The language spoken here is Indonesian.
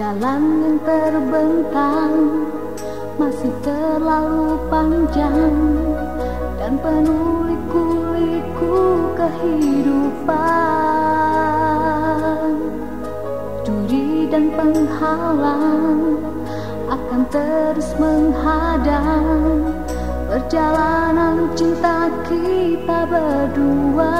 Jalan yang terbentang masih terlalu panjang dan penuh liku-liku kehidupan. Duri dan penghalang akan terus menghadang perjalanan cinta kita berdua.